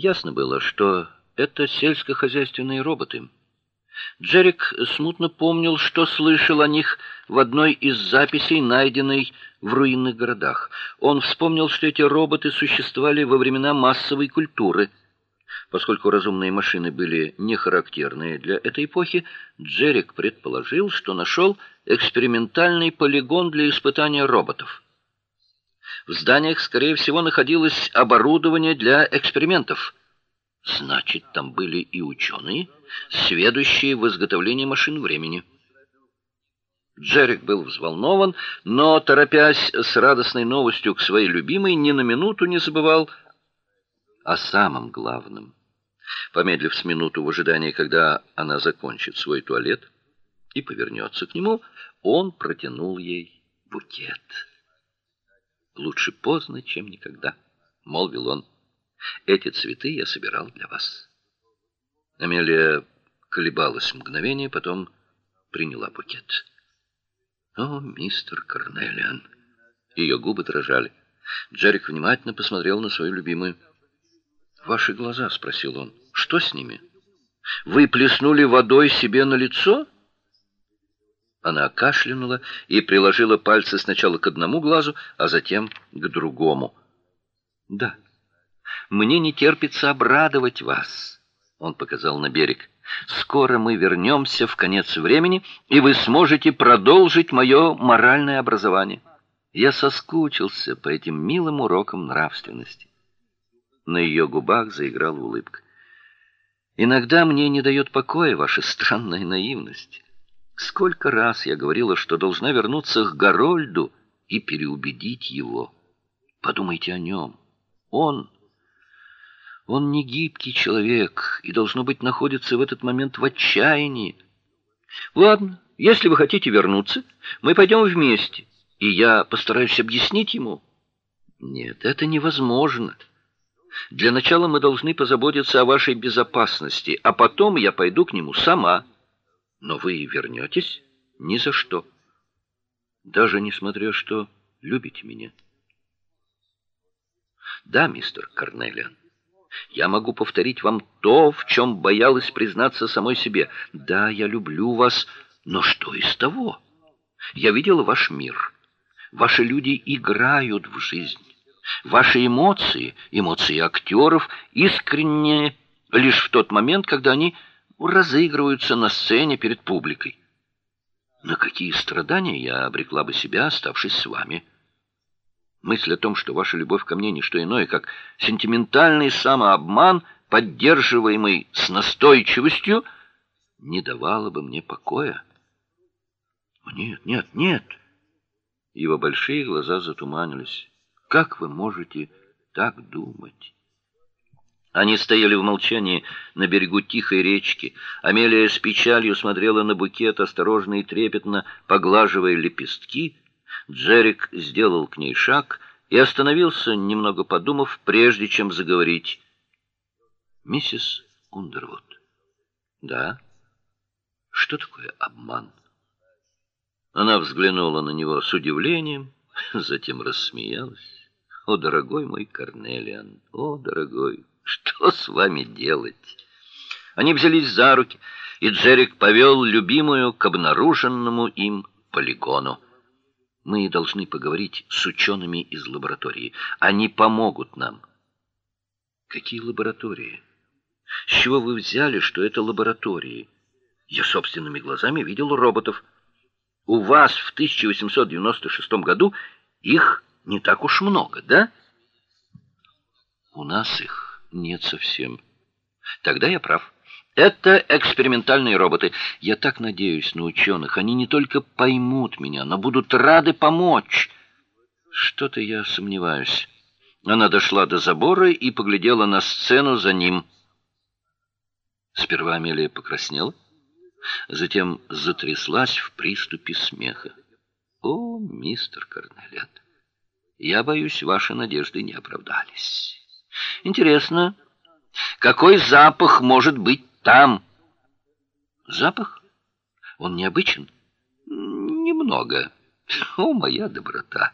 Ясно было, что это сельскохозяйственные роботы. Джерик смутно помнил, что слышал о них в одной из записей, найденной в руинных городах. Он вспомнил, что эти роботы существовали во времена массовой культуры. Поскольку разумные машины были не характерны для этой эпохи, Джерик предположил, что нашел экспериментальный полигон для испытания роботов. В зданиях, скорее всего, находилось оборудование для экспериментов. Значит, там были и ученые, сведущие в изготовлении машин времени. Джерик был взволнован, но, торопясь с радостной новостью к своей любимой, ни на минуту не забывал о самом главном. Помедлив с минуту в ожидании, когда она закончит свой туалет и повернется к нему, он протянул ей букет. Лучше поздно, чем никогда, молвил он. Эти цветы я собирал для вас. Амелия колебалась мгновение, потом приняла букет. О, мистер Корнелиан. Ее губы дрожали. Джерик внимательно посмотрел на свою любимую. Ваши глаза, спросил он. Что с ними? Вы плеснули водой себе на лицо? Она кашлянула и приложила пальцы сначала к одному глазу, а затем к другому. Да. Мне не терпится обрадовать вас. Он показал на берег. Скоро мы вернемся в конец времени, и вы сможете продолжить мое моральное образование. Я соскучился по этим милым урокам нравственности. На ее губах заиграла улыбка. Иногда мне не дает покоя ваша странная наивность. Сколько раз я говорила, что должна вернуться к Горольду и переубедить его. Подумайте о нем. Он он не гибкий человек и должно быть находится в этот момент в отчаянии. Ладно, если вы хотите вернуться, мы пойдем вместе, и я постараюсь объяснить ему. Нет, это невозможно. Для начала мы должны позаботиться о вашей безопасности, а потом я пойду к нему сама. Но вы вернетесь ни за что. Даже несмотря что любите меня. Да, мистер Карнелиан. Я могу повторить вам то, в чем боялась признаться самой себе. Да, я люблю вас, но что из того? Я видела ваш мир. Ваши люди играют в жизнь. Ваши эмоции, эмоции актеров, искренние лишь в тот момент, когда они разыгрываются на сцене перед публикой. На какие страдания я обрекла бы себя, оставшись с вами? Мысль о том, что ваша любовь ко мне не что иное, как сентиментальный самообман, поддерживаемый с настойчивостью, не давала бы мне покоя. Нет, нет, нет. Его большие глаза затуманились. Как вы можете так думать? Они стояли в молчании на берегу тихой речки. Амелия с печалью смотрела на букет, осторожно и трепетно поглаживая лепестки. Джерик сделал к ней шаг и остановился, немного подумав, прежде чем заговорить. Миссис Ундервуд. Да. Что такое обман? Она взглянула на него с удивлением, затем рассмеялась. О, дорогой мой Корнелиан, о, дорогой, что с вами делать? Они взялись за руки, и Джерик повел любимую к обнаруженному им полигону. Мы должны поговорить с учеными из лаборатории. Они помогут нам. Какие лаборатории? С чего вы взяли, что это лаборатории? Я собственными глазами видел роботов. У вас в 1896 году их не так уж много, да? У нас их нет совсем. Тогда я прав. Это экспериментальные роботы. Я так надеюсь на ученых. Они не только поймут меня, но будут рады помочь. Что-то я сомневаюсь. Она дошла до забора и поглядела на сцену за ним. Сперва Амелия покраснела, затем затряслась в приступе смеха. О, мистер Корнелиан, я боюсь, ваши надежды не оправдались. Интересно, какой запах может быть там запах? Он необычен? Немного. О, моя доброта!